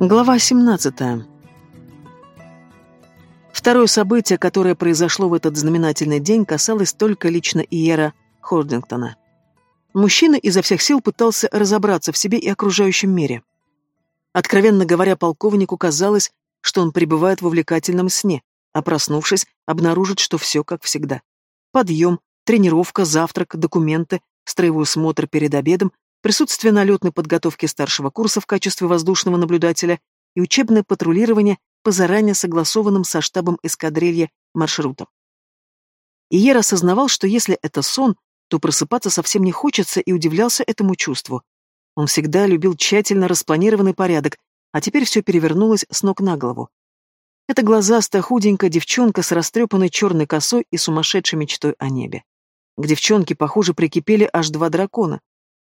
Глава 17. Второе событие, которое произошло в этот знаменательный день, касалось только лично Иера Хордингтона. Мужчина изо всех сил пытался разобраться в себе и окружающем мире. Откровенно говоря, полковнику казалось, что он пребывает в увлекательном сне, а проснувшись, обнаружит, что все как всегда. Подъем, тренировка, завтрак, документы, строевой смотр перед обедом, присутствие на летной подготовке старшего курса в качестве воздушного наблюдателя и учебное патрулирование по заранее согласованным со штабом эскадрилья маршрутам. Иер осознавал, что если это сон, то просыпаться совсем не хочется и удивлялся этому чувству. Он всегда любил тщательно распланированный порядок, а теперь все перевернулось с ног на голову. Это глазастая худенькая девчонка с растрепанной черной косой и сумасшедшей мечтой о небе. К девчонке, похоже, прикипели аж два дракона.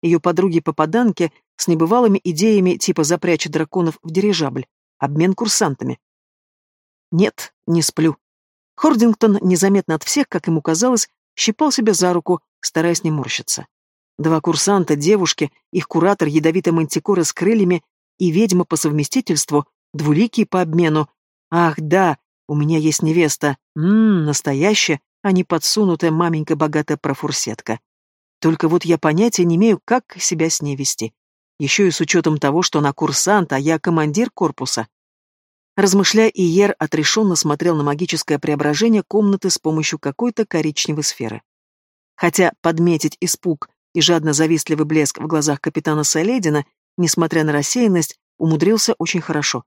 Ее подруги-попаданки с небывалыми идеями типа запрячь драконов в дирижабль, обмен курсантами. Нет, не сплю. Хордингтон незаметно от всех, как ему казалось, щипал себя за руку, стараясь не морщиться. Два курсанта, девушки, их куратор, ядовитая мантикора с крыльями и ведьма по совместительству, двуликие по обмену. Ах, да, у меня есть невеста. Ммм, настоящая, а не подсунутая маменька богатая профурсетка. Только вот я понятия не имею, как себя с ней вести. Еще и с учетом того, что она курсант, а я командир корпуса. Размышляя, Иер отрешенно смотрел на магическое преображение комнаты с помощью какой-то коричневой сферы. Хотя подметить испуг и жадно-завистливый блеск в глазах капитана Саледина, несмотря на рассеянность, умудрился очень хорошо.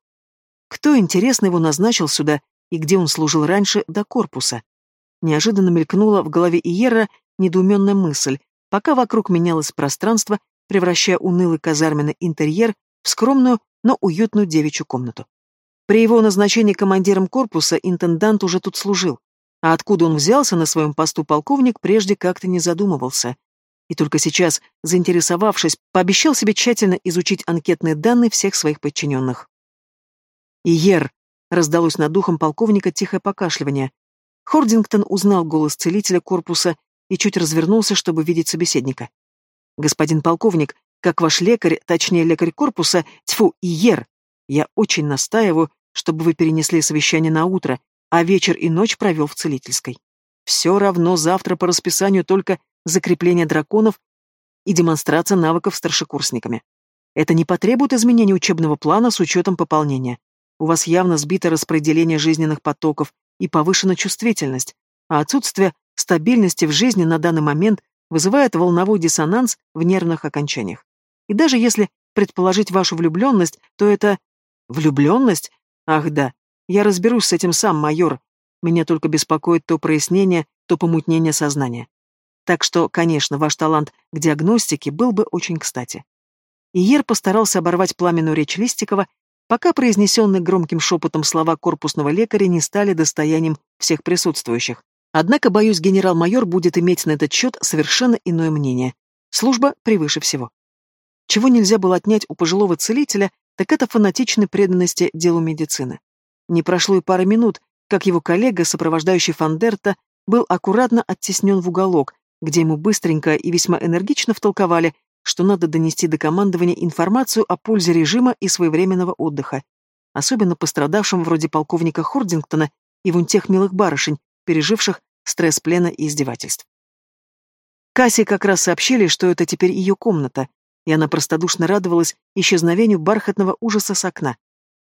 Кто, интересно, его назначил сюда и где он служил раньше до корпуса? Неожиданно мелькнула в голове Иера недоуменная мысль, пока вокруг менялось пространство, превращая унылый казарменный интерьер в скромную, но уютную девичью комнату. При его назначении командиром корпуса интендант уже тут служил, а откуда он взялся на своем посту полковник прежде как-то не задумывался. И только сейчас, заинтересовавшись, пообещал себе тщательно изучить анкетные данные всех своих подчиненных. «Иер!» — раздалось над духом полковника тихое покашливание. Хордингтон узнал голос целителя корпуса и чуть развернулся, чтобы видеть собеседника. «Господин полковник, как ваш лекарь, точнее лекарь корпуса, тьфу, Иер, я очень настаиваю, чтобы вы перенесли совещание на утро, а вечер и ночь провел в целительской. Все равно завтра по расписанию только закрепление драконов и демонстрация навыков старшекурсниками. Это не потребует изменения учебного плана с учетом пополнения. У вас явно сбито распределение жизненных потоков, и повышена чувствительность, а отсутствие стабильности в жизни на данный момент вызывает волновой диссонанс в нервных окончаниях. И даже если предположить вашу влюбленность, то это... Влюбленность? Ах да, я разберусь с этим сам, майор. Меня только беспокоит то прояснение, то помутнение сознания. Так что, конечно, ваш талант к диагностике был бы очень кстати. Иер постарался оборвать пламенную речь Листикова пока произнесенные громким шепотом слова корпусного лекаря не стали достоянием всех присутствующих. Однако, боюсь, генерал-майор будет иметь на этот счет совершенно иное мнение. Служба превыше всего. Чего нельзя было отнять у пожилого целителя, так это фанатичной преданности делу медицины. Не прошло и пары минут, как его коллега, сопровождающий Фандерта, был аккуратно оттеснен в уголок, где ему быстренько и весьма энергично втолковали, что надо донести до командования информацию о пользе режима и своевременного отдыха, особенно пострадавшим вроде полковника Хордингтона и вон тех милых барышень, переживших стресс плена и издевательств. Кассе как раз сообщили, что это теперь ее комната, и она простодушно радовалась исчезновению бархатного ужаса с окна.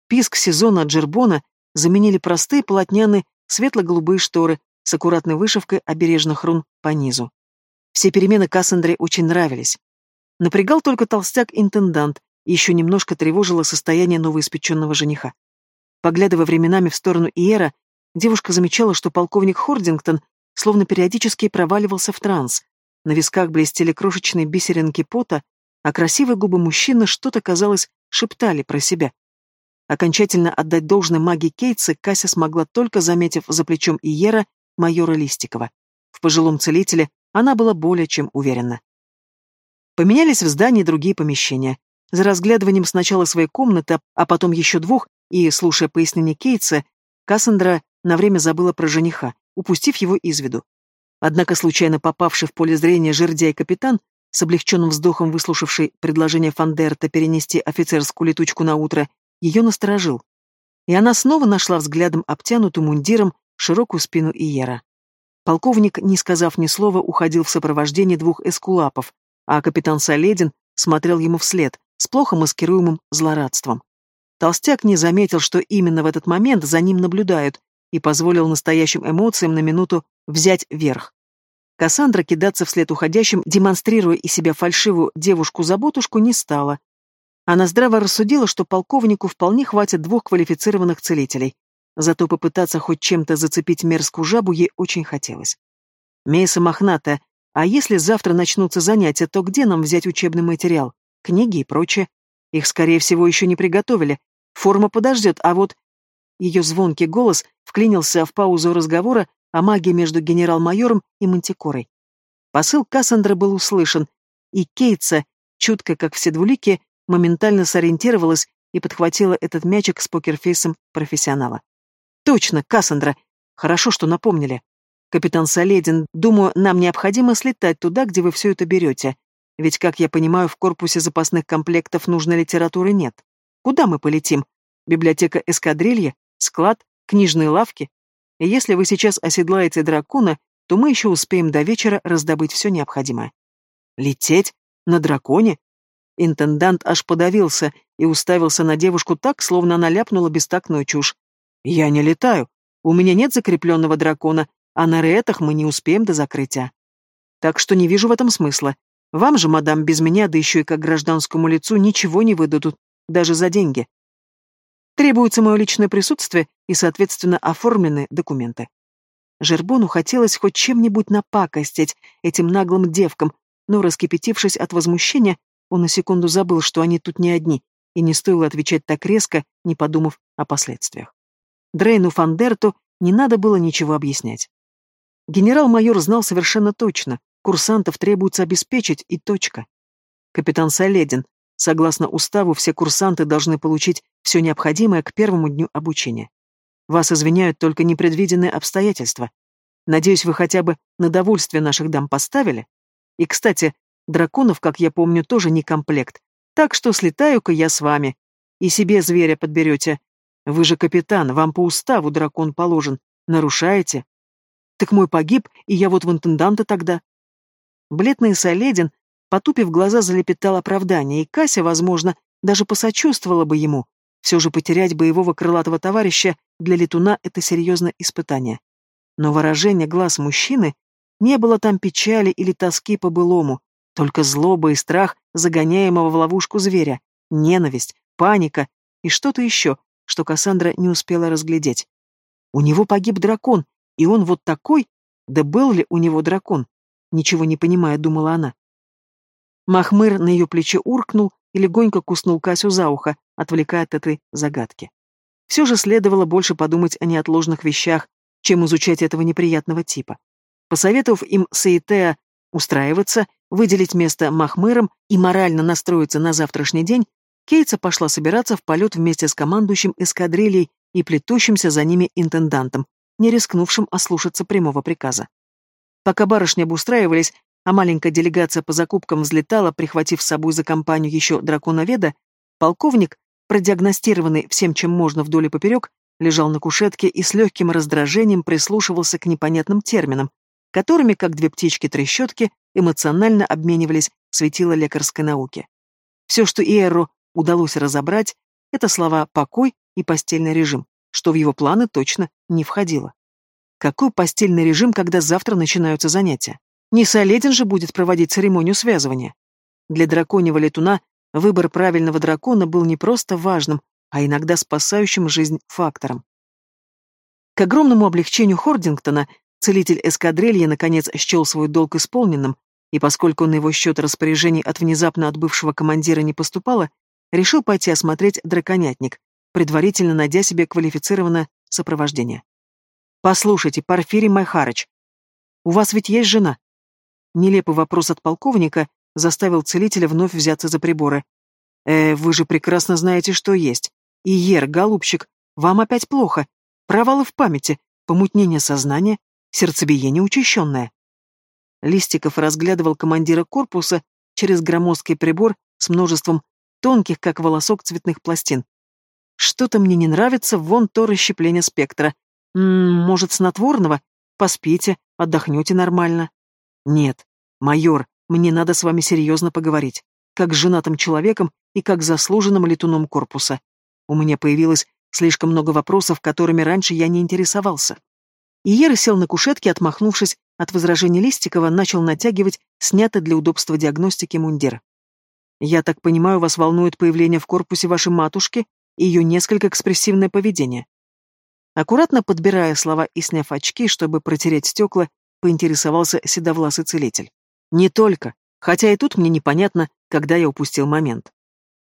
Писк сезона от Джербона заменили простые полотняные светло-голубые шторы с аккуратной вышивкой обережных рун по низу. Все перемены Кассандре очень нравились. Напрягал только толстяк-интендант, и еще немножко тревожило состояние новоиспеченного жениха. Поглядывая временами в сторону Иера, девушка замечала, что полковник Хордингтон словно периодически проваливался в транс. На висках блестели крошечные бисеринки пота, а красивые губы мужчины что-то, казалось, шептали про себя. Окончательно отдать должное магии Кейтса Кася смогла только заметив за плечом Иера майора Листикова. В пожилом целителе она была более чем уверена. Поменялись в здании другие помещения. За разглядыванием сначала своей комнаты, а потом еще двух, и, слушая пояснение Кейтса, Кассандра на время забыла про жениха, упустив его из виду. Однако случайно попавший в поле зрения жердяй-капитан, с облегченным вздохом выслушавший предложение Фандерта перенести офицерскую летучку на утро, ее насторожил. И она снова нашла взглядом обтянутую мундиром широкую спину Иера. Полковник, не сказав ни слова, уходил в сопровождении двух эскулапов, а капитан Соледин смотрел ему вслед, с плохо маскируемым злорадством. Толстяк не заметил, что именно в этот момент за ним наблюдают, и позволил настоящим эмоциям на минуту взять верх. Кассандра кидаться вслед уходящим, демонстрируя из себя фальшивую девушку-заботушку, не стала. Она здраво рассудила, что полковнику вполне хватит двух квалифицированных целителей. Зато попытаться хоть чем-то зацепить мерзкую жабу ей очень хотелось. Мейса мохнатая, а если завтра начнутся занятия, то где нам взять учебный материал? Книги и прочее. Их, скорее всего, еще не приготовили. Форма подождет, а вот... Ее звонкий голос вклинился в паузу разговора о магии между генерал-майором и Мантикорой. Посыл Кассандры был услышан, и Кейтса, чутко как все двулики, моментально сориентировалась и подхватила этот мячик с покерфейсом профессионала. «Точно, Кассандра! Хорошо, что напомнили. Капитан Соледин, думаю, нам необходимо слетать туда, где вы все это берете. Ведь, как я понимаю, в корпусе запасных комплектов нужной литературы нет. Куда мы полетим? Библиотека эскадрильи? Склад? Книжные лавки? И если вы сейчас оседлаете дракона, то мы еще успеем до вечера раздобыть все необходимое. Лететь? На драконе? Интендант аж подавился и уставился на девушку так, словно она ляпнула бестактную чушь. «Я не летаю. У меня нет закрепленного дракона, а на ретах мы не успеем до закрытия. Так что не вижу в этом смысла. Вам же, мадам, без меня, да еще и как гражданскому лицу, ничего не выдадут, даже за деньги. Требуется мое личное присутствие и, соответственно, оформленные документы. Жербону хотелось хоть чем-нибудь напакостить этим наглым девкам, но, раскипятившись от возмущения, он на секунду забыл, что они тут не одни, и не стоило отвечать так резко, не подумав о последствиях. Дрейну Фандерту не надо было ничего объяснять. Генерал-майор знал совершенно точно, курсантов требуется обеспечить, и точка. Капитан Соледин, согласно уставу, все курсанты должны получить все необходимое к первому дню обучения. Вас извиняют только непредвиденные обстоятельства. Надеюсь, вы хотя бы на довольствие наших дам поставили? И, кстати, Драконов, как я помню, тоже не комплект. Так что слетаю-ка я с вами. И себе зверя подберете. Вы же капитан, вам по уставу дракон положен. Нарушаете? Так мой погиб, и я вот в интенданта тогда. Бледный Соледин, потупив глаза, залепетал оправдание, и Кася, возможно, даже посочувствовала бы ему. Все же потерять боевого крылатого товарища для летуна — это серьезное испытание. Но выражение глаз мужчины не было там печали или тоски по-былому, только злоба и страх загоняемого в ловушку зверя, ненависть, паника и что-то еще, что Кассандра не успела разглядеть. У него погиб дракон, и он вот такой? Да был ли у него дракон? Ничего не понимая, думала она. Махмыр на ее плече уркнул и легонько куснул Касю за ухо, отвлекая от этой загадки. Все же следовало больше подумать о неотложных вещах, чем изучать этого неприятного типа. Посоветовав им Саитеа устраиваться, выделить место Махмыром и морально настроиться на завтрашний день, Кейтса пошла собираться в полет вместе с командующим эскадрильей и плетущимся за ними интендантом, не рискнувшим ослушаться прямого приказа. Пока барышни обустраивались, а маленькая делегация по закупкам взлетала, прихватив с собой за компанию еще драконоведа, полковник, продиагностированный всем, чем можно вдоль и поперек, лежал на кушетке и с легким раздражением прислушивался к непонятным терминам, которыми, как две птички-трещотки, эмоционально обменивались светила лекарской науки. Все, что Иэру удалось разобрать, это слова «покой» и «постельный режим», что в его планы точно не входило. Какой постельный режим, когда завтра начинаются занятия? Не Соледин же будет проводить церемонию связывания. Для драконьего летуна выбор правильного дракона был не просто важным, а иногда спасающим жизнь фактором. К огромному облегчению Хордингтона целитель эскадрильи наконец счел свой долг исполненным, и поскольку на его счет распоряжений от внезапно отбывшего командира не поступало, решил пойти осмотреть драконятник, предварительно найдя себе квалифицированное сопровождение. «Послушайте, Порфирий Майхарыч, у вас ведь есть жена?» Нелепый вопрос от полковника заставил целителя вновь взяться за приборы. «Э, вы же прекрасно знаете, что есть. Иер, голубчик, вам опять плохо. Провалы в памяти, помутнение сознания, сердцебиение учащенное». Листиков разглядывал командира корпуса через громоздкий прибор с множеством тонких, как волосок, цветных пластин. Что-то мне не нравится, вон то расщепление спектра. М -м, может, снотворного? Поспите, отдохнете нормально. Нет, майор, мне надо с вами серьезно поговорить. Как с женатым человеком и как заслуженным летуном корпуса. У меня появилось слишком много вопросов, которыми раньше я не интересовался. Иера сел на кушетке, отмахнувшись от возражений Листикова, начал натягивать снятый для удобства диагностики мундир. «Я так понимаю, вас волнует появление в корпусе вашей матушки и ее несколько экспрессивное поведение?» Аккуратно подбирая слова и сняв очки, чтобы протереть стекла, поинтересовался седовласый целитель. «Не только, хотя и тут мне непонятно, когда я упустил момент».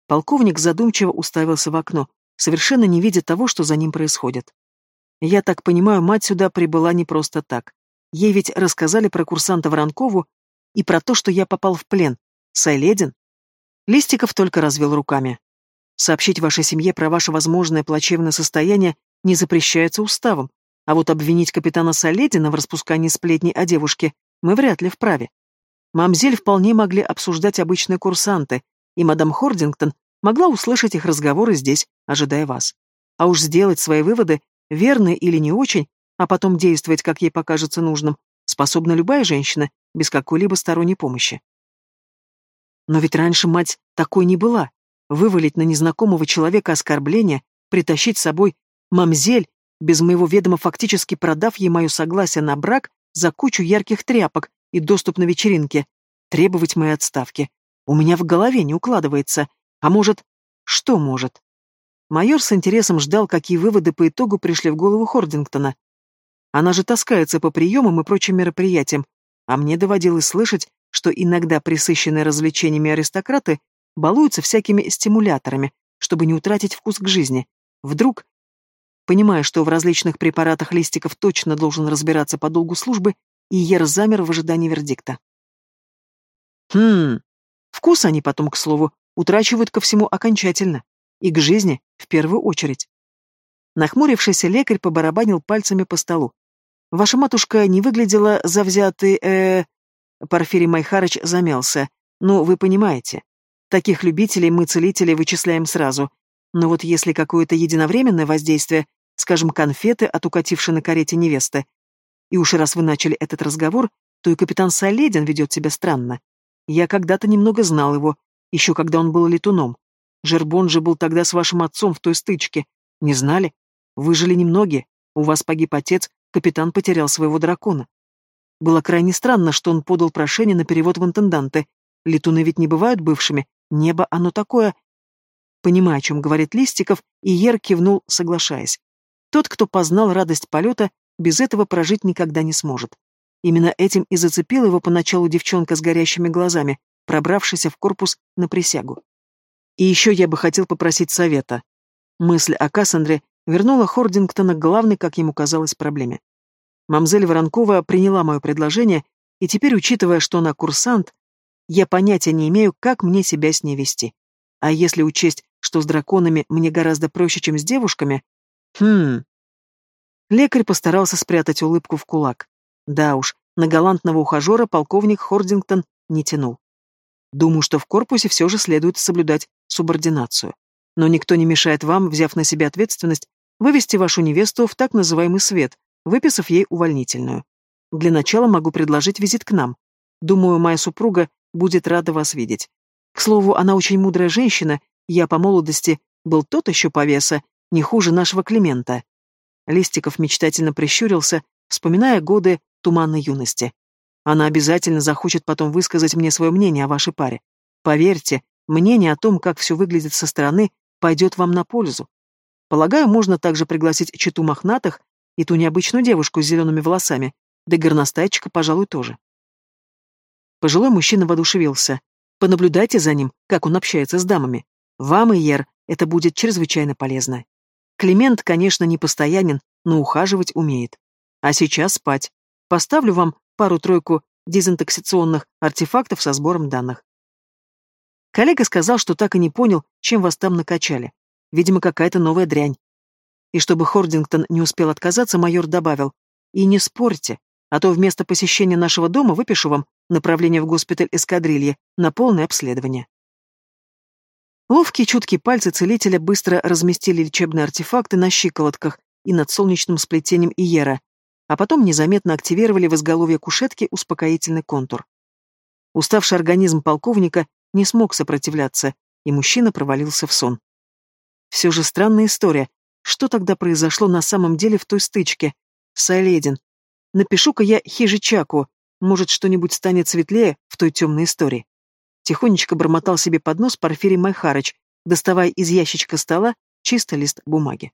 Полковник задумчиво уставился в окно, совершенно не видя того, что за ним происходит. Я так понимаю, мать сюда прибыла не просто так. Ей ведь рассказали про курсанта Воронкову и про то, что я попал в плен. Сайледин? Листиков только развел руками. Сообщить вашей семье про ваше возможное плачевное состояние не запрещается уставом, а вот обвинить капитана Соледина в распускании сплетней о девушке мы вряд ли вправе. Мамзель вполне могли обсуждать обычные курсанты, и мадам Хордингтон могла услышать их разговоры здесь, ожидая вас. А уж сделать свои выводы, верные или не очень, а потом действовать, как ей покажется нужным, способна любая женщина, без какой-либо сторонней помощи. Но ведь раньше мать такой не была. Вывалить на незнакомого человека оскорбление, притащить с собой мамзель, без моего ведома фактически продав ей мое согласие на брак за кучу ярких тряпок и доступ на вечеринке, требовать моей отставки. У меня в голове не укладывается. А может... Что может? Майор с интересом ждал, какие выводы по итогу пришли в голову Хордингтона. Она же таскается по приемам и прочим мероприятиям, а мне доводилось слышать, что иногда присыщенные развлечениями аристократы балуются всякими стимуляторами, чтобы не утратить вкус к жизни. Вдруг, понимая, что в различных препаратах листиков точно должен разбираться по долгу службы, Иер замер в ожидании вердикта. Хм, вкус они потом, к слову, утрачивают ко всему окончательно. И к жизни в первую очередь. Нахмурившийся лекарь побарабанил пальцами по столу. Ваша матушка не выглядела завзятой, э... Порфирий Майхарыч замялся. Ну, вы понимаете. Таких любителей мы, целители, вычисляем сразу. Но вот если какое-то единовременное воздействие, скажем, конфеты от укатившей на карете невесты, и уж раз вы начали этот разговор, то и капитан Соледин ведет себя странно. Я когда-то немного знал его, еще когда он был летуном. Жербон же был тогда с вашим отцом в той стычке. Не знали? Выжили немногие. У вас погиб отец, капитан потерял своего дракона. Было крайне странно, что он подал прошение на перевод в интенданты. Летуны ведь не бывают бывшими. Небо оно такое. Понимая, о чем говорит Листиков, Иер кивнул, соглашаясь. Тот, кто познал радость полета, без этого прожить никогда не сможет. Именно этим и зацепила его поначалу девчонка с горящими глазами, пробравшийся в корпус на присягу. И еще я бы хотел попросить совета. Мысль о Кассандре вернула Хордингтона к главной, как ему казалось, проблеме. Мамзель Воронкова приняла мое предложение, и теперь, учитывая, что она курсант, я понятия не имею, как мне себя с ней вести. А если учесть, что с драконами мне гораздо проще, чем с девушками... Хм... Лекарь постарался спрятать улыбку в кулак. Да уж, на галантного ухажера полковник Хордингтон не тянул. Думаю, что в корпусе все же следует соблюдать субординацию. Но никто не мешает вам, взяв на себя ответственность, вывести вашу невесту в так называемый свет, выписав ей увольнительную. Для начала могу предложить визит к нам. Думаю, моя супруга будет рада вас видеть. К слову, она очень мудрая женщина, я по молодости был тот еще повеса, не хуже нашего Климента. Листиков мечтательно прищурился, вспоминая годы туманной юности. Она обязательно захочет потом высказать мне свое мнение о вашей паре. Поверьте, мнение о том, как все выглядит со стороны, пойдет вам на пользу. Полагаю, можно также пригласить читу мохнатых и ту необычную девушку с зелеными волосами, да горностайчика, пожалуй, тоже. Пожилой мужчина воодушевился. Понаблюдайте за ним, как он общается с дамами. Вам, Иер, это будет чрезвычайно полезно. Климент, конечно, не постоянен, но ухаживать умеет. А сейчас спать. Поставлю вам пару-тройку дезинтоксикационных артефактов со сбором данных. Коллега сказал, что так и не понял, чем вас там накачали. Видимо, какая-то новая дрянь. И чтобы Хордингтон не успел отказаться, майор добавил, «И не спорьте, а то вместо посещения нашего дома выпишу вам направление в госпиталь эскадрильи на полное обследование». Ловкие чуткие пальцы целителя быстро разместили лечебные артефакты на щиколотках и над солнечным сплетением Иера, а потом незаметно активировали в изголовье кушетки успокоительный контур. Уставший организм полковника не смог сопротивляться, и мужчина провалился в сон. Все же странная история. Что тогда произошло на самом деле в той стычке? Сайледин. Напишу-ка я Хижичаку, может, что-нибудь станет светлее в той темной истории. Тихонечко бормотал себе под нос Порфирий Майхарыч, доставая из ящичка стола чистый лист бумаги.